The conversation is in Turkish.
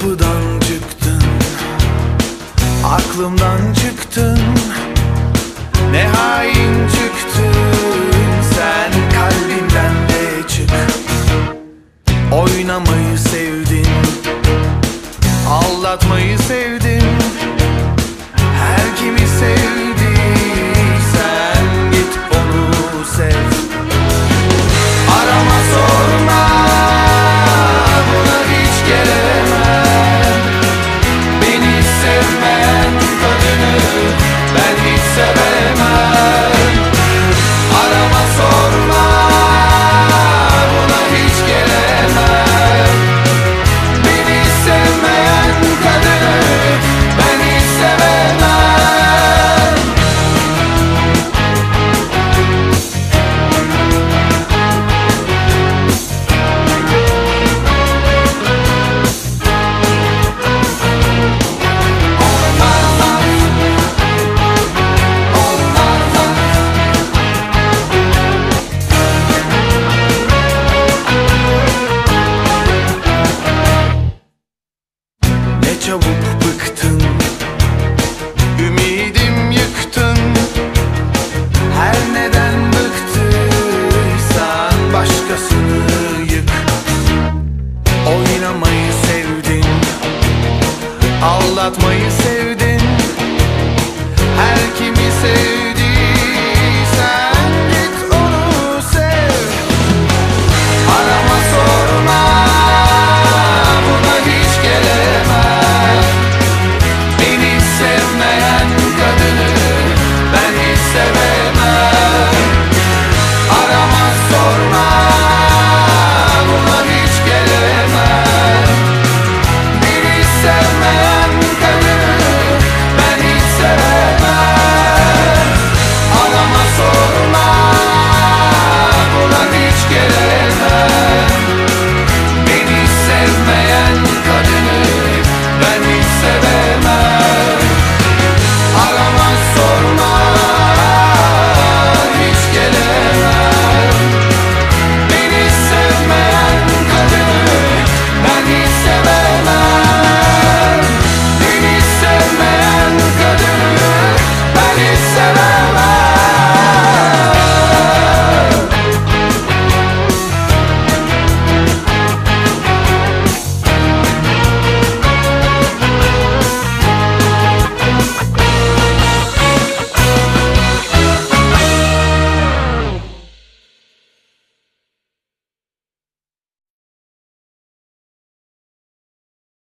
Kapıdan çıktın. Aklımdan çıktın. Ne hain çıktın. Sen kalbimden de çık. Oynamayı sevdin. Aldatmayı sevdin. sorrow All that my